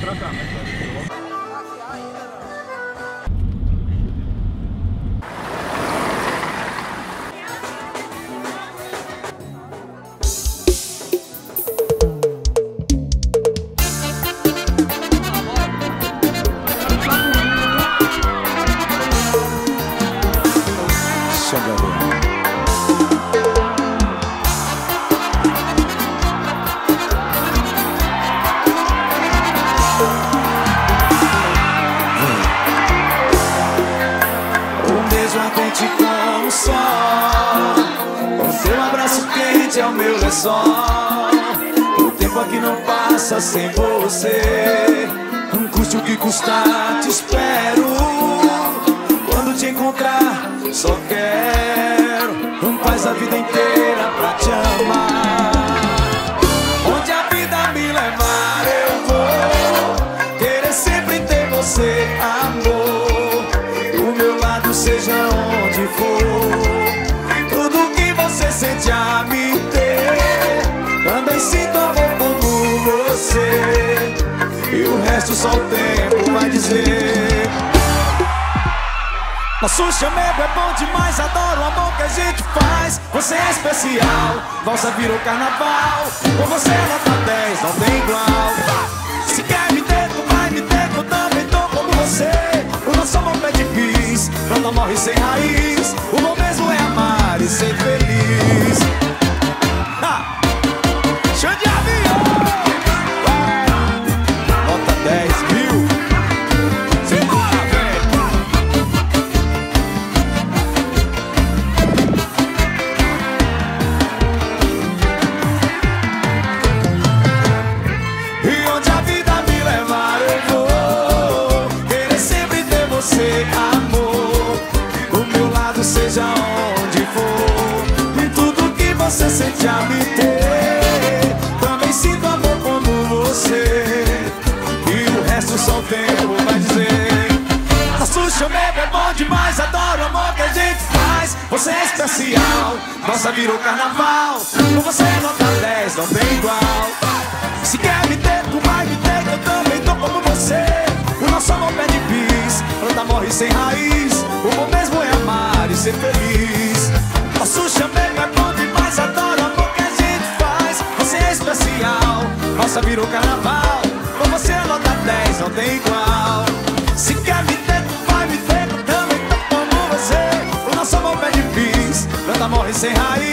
Тракан. Quente é o meu lençol. O tempo aqui não passa sem você. Não custe o que custar, te espero. Quando te encontrar, só quero Paz a vida inteira pra te amar. Onde a vida me levar eu vou Querer sempre ter você, amor. O meu lado seja onde for O resto só o tempo vai dizer nosso chamego é bom demais, adoro o amor que a gente faz. Você é especial, valsa virou carnaval. Com você é nota 10, não tem igual. Se quer me ter, tu vai me ter, eu também tô como você. O nosso amor pede bis, planta morre sem raiz. O bom mesmo é amar e ser feliz. Você sente a me ter. Também sinto amor como você. E o resto só o tempo vai dizer Nosso chamego é bom demais Adoro o amor que a gente faz. Você é especial Nossa virou carnaval. Com você nota 10, não tem igual tem igual. Se quer me ter, tu vai me ter, também tô como você. O nosso amor pede bis, planta morre sem raiz.